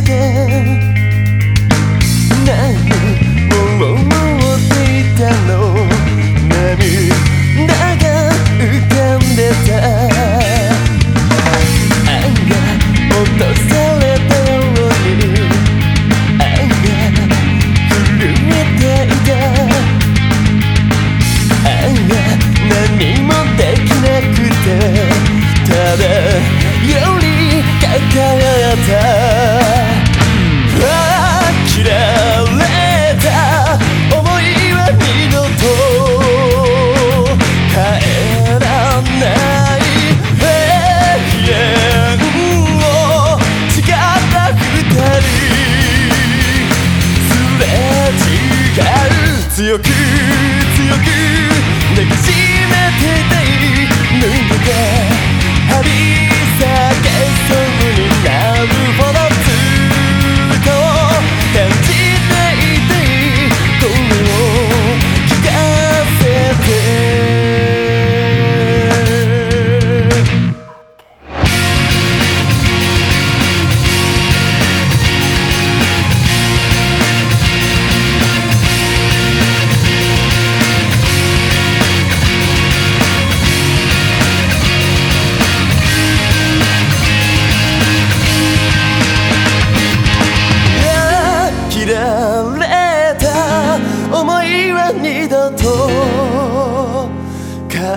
remember 強く強く抱きしめてたい。脱いで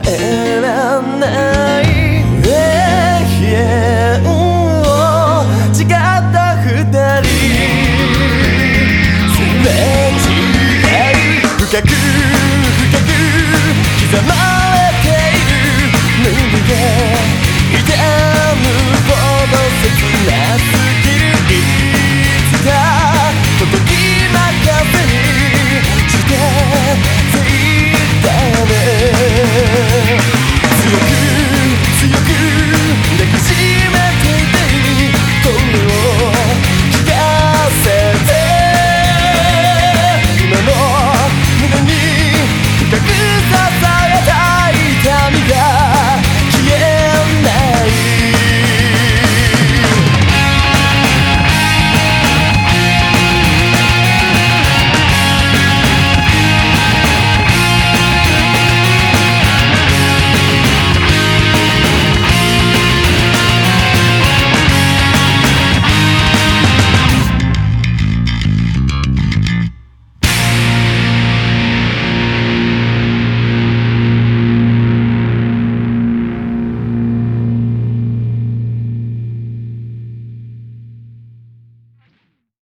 と帰らない永遠を誓った二人。すれ違い深く